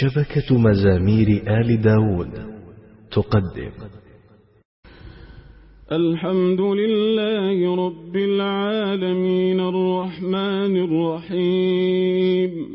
شبكة مزامير آل داود. تقدم. الحمد لله رب العالمين الرحمن الرحيم.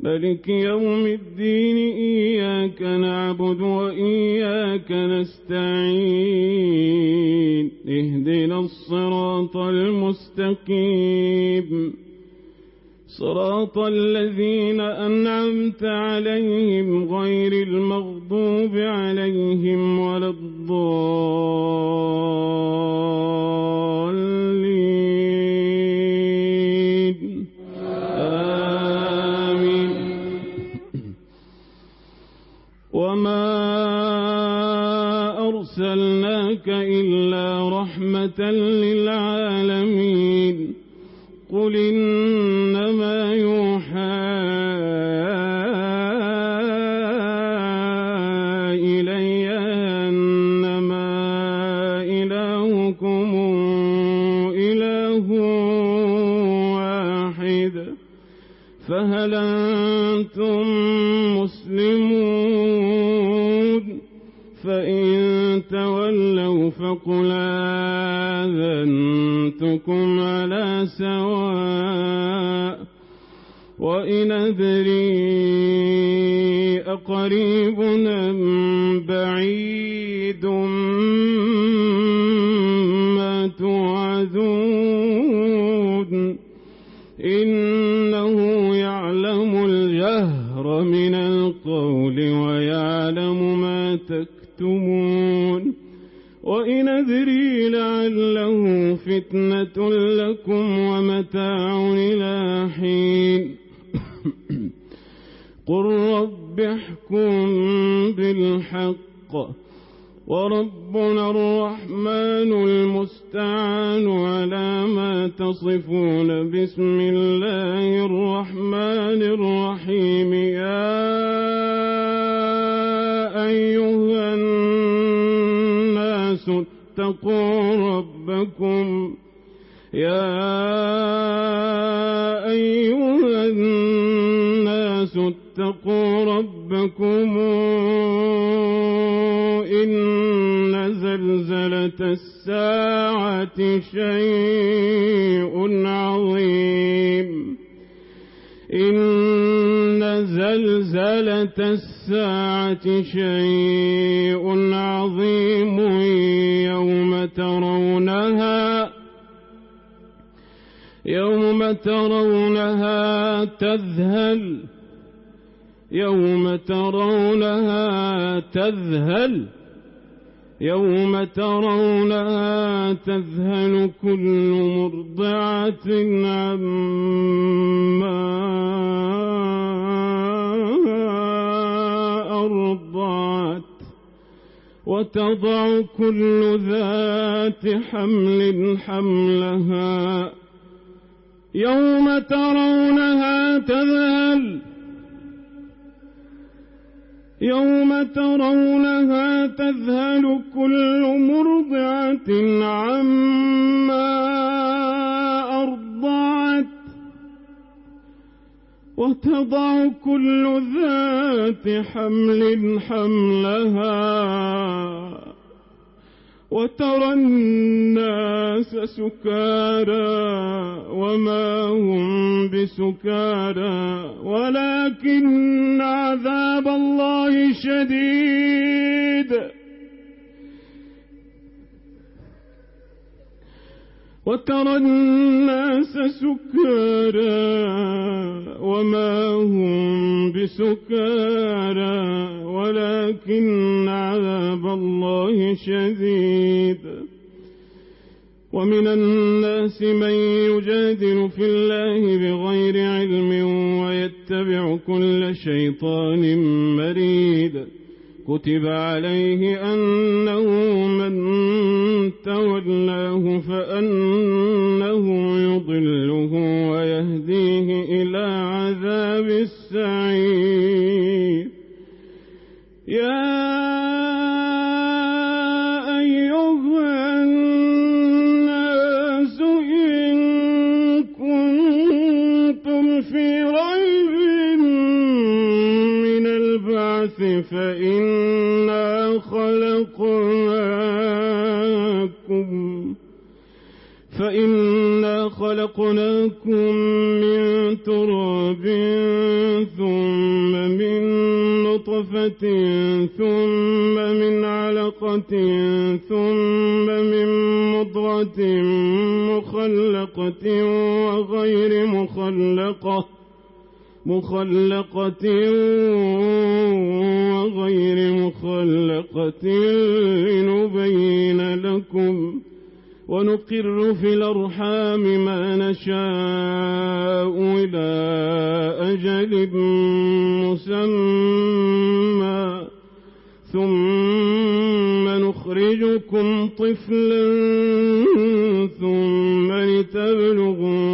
ملك يوم الدين إياك نعبد وإياك نستعين. اهدنا الصراط المستقيم. صراط الذين أنعمت عليهم غير المغضوب عليهم ولا الضالين. آمين. وما أرسلناك إلا رحمة للعالمين. قل إن فإن تولوا فقل آذنتكم على سواء وإن أدري أقريب أم بعيد وإن أدري لعله فتنة لكم ومتاع إلى حين. قل رب احكم بالحق وربنا الرحمن المستعان على ما تصفون بسم الله الرحمن الرحيم. يا أيها الناس اتقوا ربكم. يا أيها الناس اتقوا ربكم إن زلزلة الساعة شيء عظيم. إن زلزلة الساعة شيء عظيم يوم ترونها يوم ترونها تذهل يوم ترونها تذهل يوم ترونها تذهل كل مرضعة عما وتضع كل ذات حمل حملها. يوم ترونها تذهل. يوم ترونها تذهل كل مرضعة عما وتضع كل ذات حمل حملها وترى الناس سكارا وما هم بسكارا ولكن عذاب الله شديد. وترى الناس سكارا نكارا ولكن عذاب الله شديد. ومن الناس من يجادل في الله بغير علم ويتبع كل شيطان مريد. كتب عليه أنه من تولاه فأنه يضله ويهديه إلى عذاب الساعة. في ريب من البعث فإنا خلقناكم فإنا خلقناكم من تراب ثم من نطفة ثم من علقة ثم من مضغة مخلقة وغير مخلقة مخلقة وغير مخلقة لنبين لكم ونقر في الأرحام ما نشاء إلى أجل مسمى ثم يخرجكم طفلا ثم لتبلغوا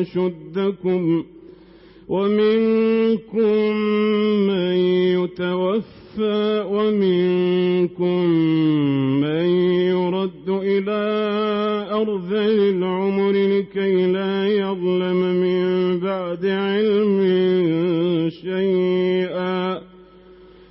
أشدكم ومنكم من يتوفى ومنكم من يرد إلى أرذل العمر لكي لا يظلم من بعد علم شيئا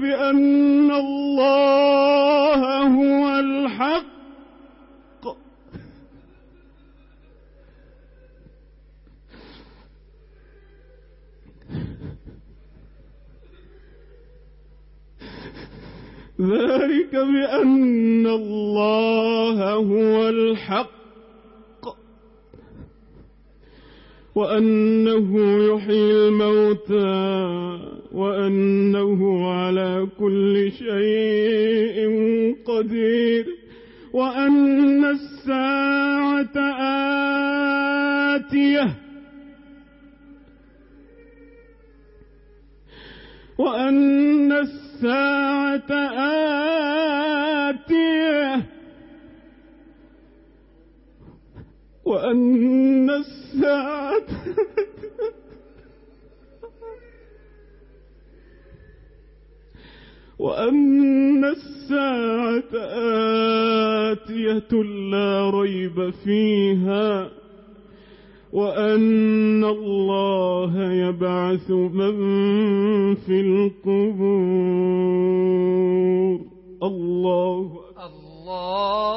بأن الله هو الحق. ذلك بأن الله هو الحق. وأنه يحيي الموتى. وأنه على كل شيء قدير وأن الساعة آتية وأن الساعة آتية وأن الساعة وأن الساعة آتية لا ريب فيها وأن الله يبعث من في القبور. الله الله